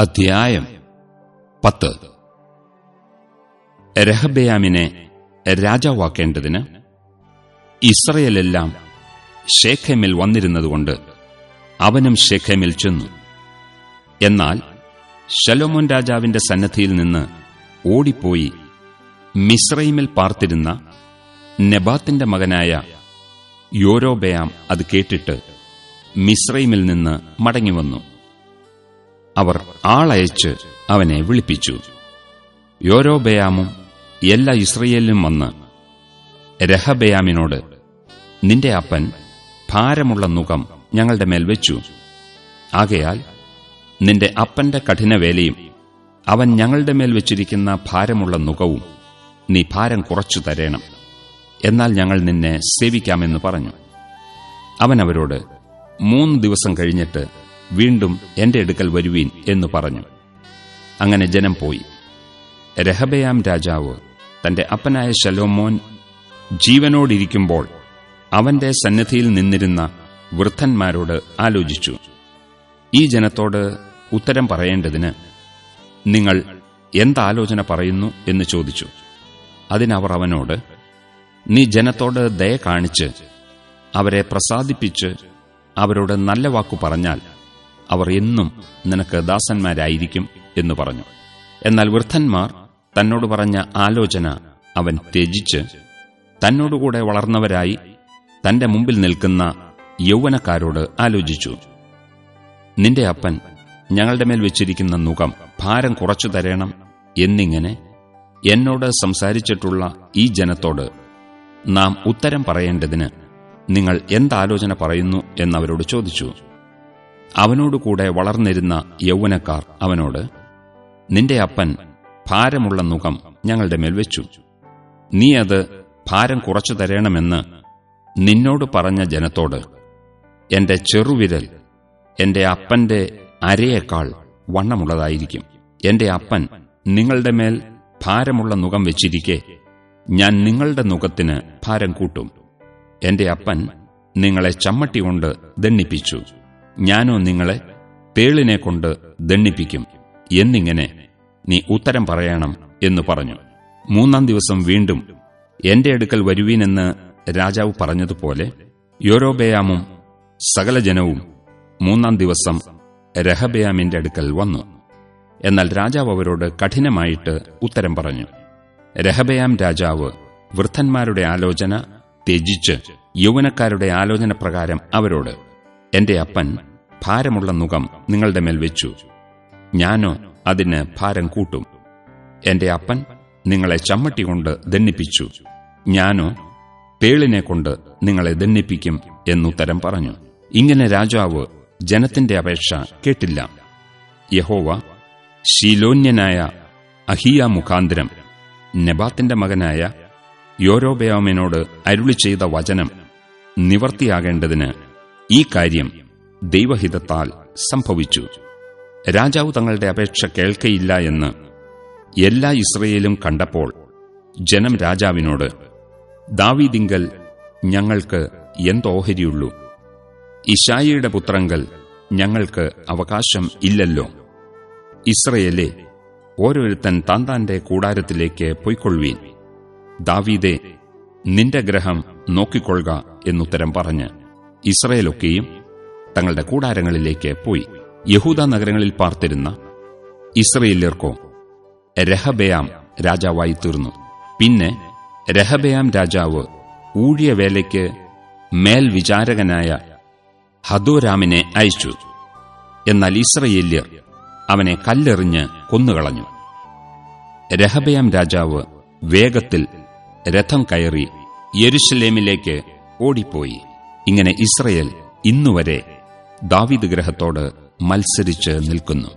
അധ്യായം പത്ത്. രഹബയാമിനെ രാജാവാക്കേണ്ടതിന് ഇസ്രയേലെല്ലാം ഷേഖേമിൽ വന്നിരുന്നതുകൊണ്ട് അവനും ഷേഖേമിൽ ചെന്നു. എന്നാൽ ശലോമോൻ രാജാവിന്റെ സന്നദ്ധിയിൽ നിന്ന് ഓടിപ്പോയി മിസ്രൈമിൽ പാർത്തിരുന്ന നെബാത്തിന്റെ മകനായ യോരോബയാം അത് കേട്ടിട്ട് മിസ്രൈമിൽ നിന്ന് മടങ്ങിവന്നു. അവർ ആളയച്ച് അവനെ വിളിപ്പിച്ചു. യോരോബയാമും എല്ലാ ഇസ്രയേലിലും വന്ന് രഹബയാമിനോട് നിന്റെ അപ്പൻ ഭാരമുള്ള നുഖം ഞങ്ങളുടെ മേൽ വെച്ചു. ആകയാൽ നിന്റെ അപ്പന്റെ കഠിനവേലയും അവൻ ഞങ്ങളുടെ മേൽ വെച്ചിരിക്കുന്ന ഭാരമുള്ള നുഖവും നീ ഭാരം കുറച്ചു തരേണം. എന്നാൽ ഞങ്ങൾ നിന്നെ സേവിക്കാമെന്ന് പറഞ്ഞു. അവൻ അവരോട് മൂന്ന് ദിവസം കഴിഞ്ഞിട്ട് വീണ്ടും എന്റെ അടുക്കൽ വരുവീൻ എന്നു പറഞ്ഞു. അങ്ങനെ ജനം പോയി. രഹബയാം രാജാവ് തന്റെ അപ്പനായ ശലോമോൻ ജീവനോടിരിക്കുമ്പോൾ അവന്റെ സന്നദ്ധിയിൽ നിന്നിരുന്ന വൃദ്ധന്മാരോട് ആലോചിച്ചു. ഈ ജനത്തോട് ഉത്തരം പറയേണ്ടതിന് നിങ്ങൾ എന്താലോചന പറയുന്നു എന്ന് ചോദിച്ചു. അതിനവർ അവനോട് നീ ജനത്തോട് ദയ കാണിച്ച് അവരെ പ്രസാദിപ്പിച്ച് അവരോട് നല്ല വാക്കു പറഞ്ഞാൽ അവർ എന്നും നിനക്ക് ദാസന്മാരായിരിക്കും എന്ന് പറഞ്ഞു. എന്നാൽ വൃദ്ധന്മാർ തന്നോട് പറഞ്ഞ ആലോചന അവൻ ത്യജിച്ച് തന്നോടുകൂടെ വളർന്നവരായി തന്റെ മുമ്പിൽ നിൽക്കുന്ന യൗവനക്കാരോട് ആലോചിച്ചു. നിന്റെ അപ്പൻ ഞങ്ങളുടെ മേൽ വെച്ചിരിക്കുന്ന നുകം ഭാരം കുറച്ചു തരണം എന്നിങ്ങനെ എന്നോട് സംസാരിച്ചിട്ടുള്ള ഈ ജനത്തോട് നാം ഉത്തരം പറയേണ്ടതിന് നിങ്ങൾ എന്താലോചന പറയുന്നു എന്നവരോട് ചോദിച്ചു. അവനോടുകൂടെ വളർന്നിരുന്ന യൗവനക്കാർ അവനോട് നിന്റെ അപ്പൻ ഭാരമുള്ള നുഖം ഞങ്ങളുടെ മേൽ വെച്ചു. നീ അത് ഭാരം കുറച്ചു തരണമെന്ന് നിന്നോട് പറഞ്ഞ ജനത്തോട് എന്റെ ചെറുവിരൽ എന്റെ അപ്പന്റെ അരയേക്കാൾ വണ്ണമുള്ളതായിരിക്കും. എന്റെ അപ്പൻ നിങ്ങളുടെ മേൽ ഭാരമുള്ള നുഖം വെച്ചിരിക്കെ ഞാൻ നിങ്ങളുടെ മുഖത്തിന് ഭാരം കൂട്ടും. എന്റെ അപ്പൻ നിങ്ങളെ ചമ്മട്ടി കൊണ്ട് ദണ്ണിപ്പിച്ചു ഞാനോ നിങ്ങളെ പേളിനെ കൊണ്ട് ദണ്ണിപ്പിക്കും എന്നിങ്ങനെ നീ ഉത്തരം പറയണം എന്ന് പറഞ്ഞു. മൂന്നാം ദിവസം വീണ്ടും എന്റെ അടുക്കൽ വരുവീനെന്ന് രാജാവ് പറഞ്ഞതുപോലെ യോരോബയാമും സകല ജനവും മൂന്നാം ദിവസം രഹബയാമിന്റെ അടുക്കൽ വന്നു. എന്നാൽ രാജാവ് അവരോട് കഠിനമായിട്ട് ഉത്തരം പറഞ്ഞു. രഹബയാം രാജാവ് വൃദ്ധന്മാരുടെ ആലോചന ത്യജിച്ച് യൗവനക്കാരുടെ ആലോചന പ്രകാരം അവരോട് എന്റെ അപ്പൻ ഭാരമുള്ള നുകം നിങ്ങളുടെ മേൽ വെച്ചു. ഞാനോ അതിന് ഭാരം കൂട്ടും. എന്റെ അപ്പൻ നിങ്ങളെ ചമ്മട്ടി കൊണ്ട് ദണ്ണിപ്പിച്ചു. ഞാനോ പേളിനെ കൊണ്ട് നിങ്ങളെ ദണ്ണിപ്പിക്കും എന്നുത്തരം പറഞ്ഞു. ഇങ്ങനെ രാജാവ് ജനത്തിന്റെ അപേക്ഷ കേട്ടില്ല. യഹോവ ശീലോന്യനായ അഹിയ മുഖാന്തരം നെബാത്തിന്റെ മകനായ യോരോബയാമിനോട് അരുളി ചെയ്ത വചനം നിവർത്തിയാകേണ്ടതിന് ഈ കാര്യം ദൈവഹിതത്താൽ സംഭവിച്ചു. രാജാവ് തങ്ങളുടെ അപേക്ഷ കേൾക്കയില്ല എന്ന് എല്ലാ ഇസ്രയേലും കണ്ടപ്പോൾ ജനം രാജാവിനോട് ദാവീദിങ്കൽ ഞങ്ങൾക്ക് എന്തോഹരിയുള്ളൂ ഇഷായിയുടെ പുത്രങ്കൽ ഞങ്ങൾക്ക് അവകാശം ഇല്ലല്ലോ. ഇസ്രയേലെ ഓരോരുത്തൻ താൻ കൂടാരത്തിലേക്ക് പൊയ്ക്കൊള്ളുവീൻ. ദാവീദെ നിന്റെ ഗ്രഹം നോക്കിക്കൊള്ളുക എന്നുത്തരം പറഞ്ഞ് ഇസ്രയേലൊക്കെയും തങ്ങളുടെ കൂടാരങ്ങളിലേക്ക് പോയി. യഹൂദ നഗരങ്ങളിൽ പാർത്തിരുന്ന ഇസ്രയേലർക്കോ രഹബയാം രാജാവായി തീർന്നു. പിന്നെ രഹബയാം രാജാവ് ഊഴിയവേലയ്ക്ക് മേൽവിചാരകനായ ഹദോരാമിനെ അയച്ചു. എന്നാൽ ഇസ്രയേല്യർ അവനെ കല്ലെറിഞ്ഞ് കൊന്നുകളഞ്ഞു. രഹബയാം രാജാവ് വേഗത്തിൽ രഥം കയറി യെരുഷലേമിലേക്ക് ഓടിപ്പോയി. ഇങ്ങനെ ഇസ്രയേൽ ഇന്നുവരെ ദാവിദ് ഗ്രഹത്തോട് മത്സരിച്ച് നിൽക്കുന്നു.